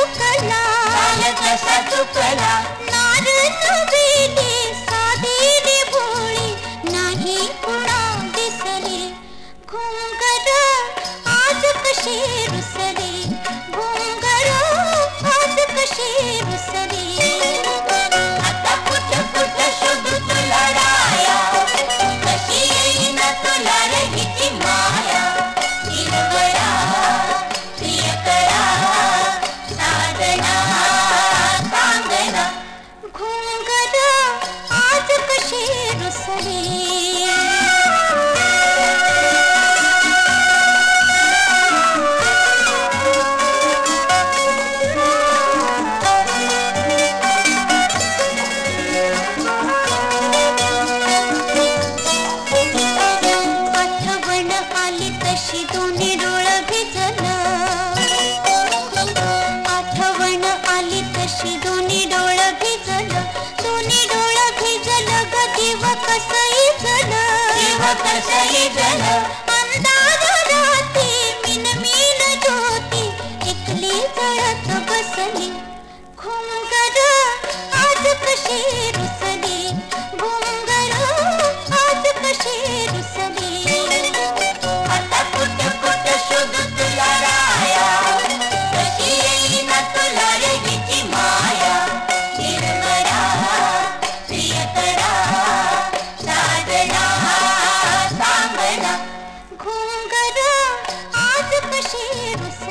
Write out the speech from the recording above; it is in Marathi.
चुकला कसा चुकला तुझे डोळ भिजल. आठवण आली तशी दोन्ही डोळ भिजल. दोन्ही डोळ भिजल ग देव कसई जल कसई जल cheiro